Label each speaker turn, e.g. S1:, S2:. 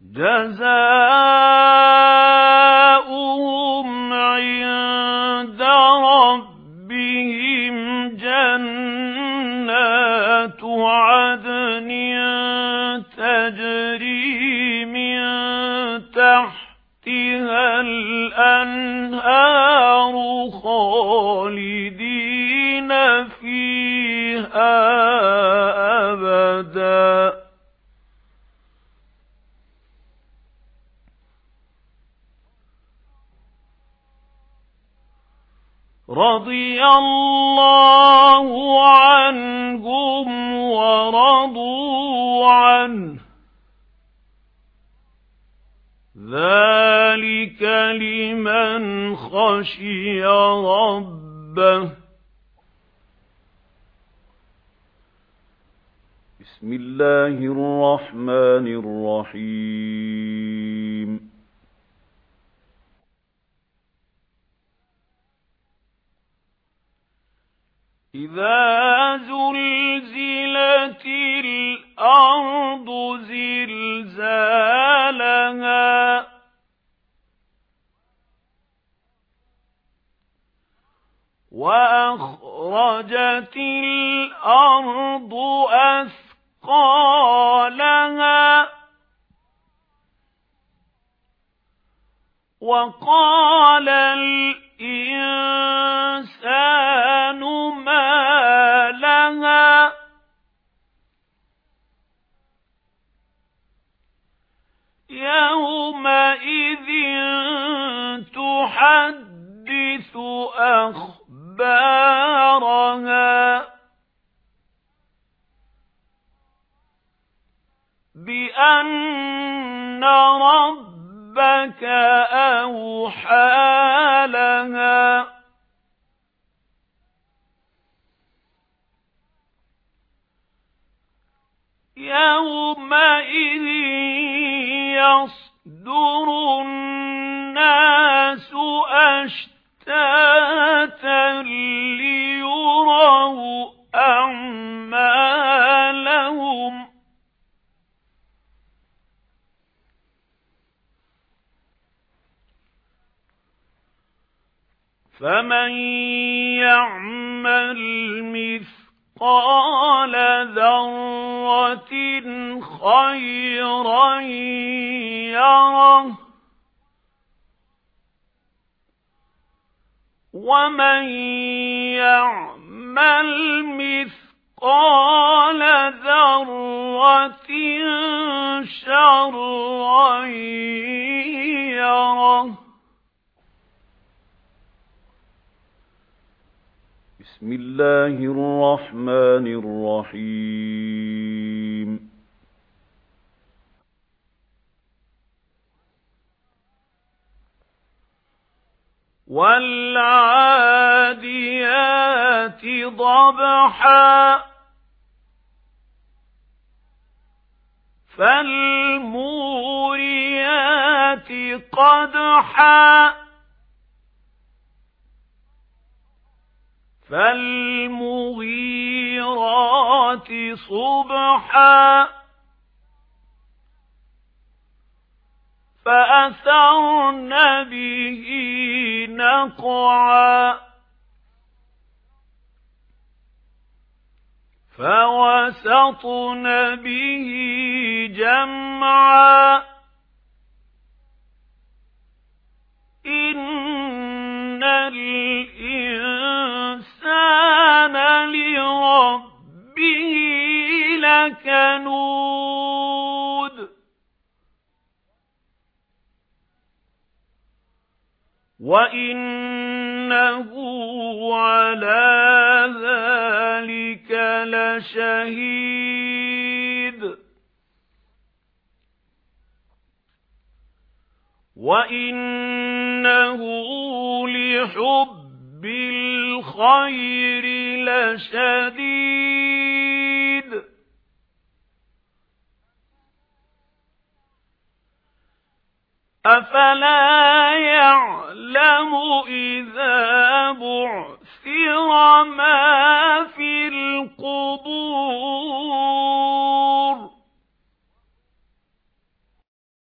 S1: جَزَاؤُهُمْ عِندَ رَبِّهِمْ جَنَّاتُ عَدْنٍ تَجْرِي مِن تَحْتِهَا الْأَنْهَارُ رَضِيَ اللَّهُ عَنْهُمْ وَرَضُوا عَنْهُ. ذَلِكَ لِمَنْ خَشِيَ رَبَّهُ. بسم الله الرحمن الرحيم. إِذَا زُلْزِلَتِ الْأَرْضُ زِلْزَالَهَا وَأَخْرَجَتِ الْأَرْضُ أَثْقَالَهَا وَقَالَ الْإِنسَانُ يَوْمَئِذٍ تُحَدِّثُ أَخْبَارَهَا. بِأَنَّ رَبَّكَ أَوْحَى لَهَا. يَوْمَئِذٍ يَصْدُرُ النَّاسُ أَشْتَاتًا لِيُرَوْا أَعْمَالَهُمْ فَمَن يَعْمَلْ مِثْقَالَ ذَرَّةٍ خَيْرًا يَرَهُ. وَمَن يَعْمَلْ مِثْقَالَ ذَرَّةٍ شَرًّا يَرَهُ. بسم الله الرحمن الرحيم. والعاديات ضبحا فالموريات قدحا فالمغيرات صبحا فأثرن به نقعا. فوسطن به جمعا. إن الإنسان لربه لكنود. وَإِنَّهُ عَلَى ذَلِكَ لَشَهِيدٌ وَإِنَّهُ لِحُبِّ الْخَيْرِ لَشَدِيدٌ أَفَلَا يَعْلَمُ إِذَا بُعْثِرَ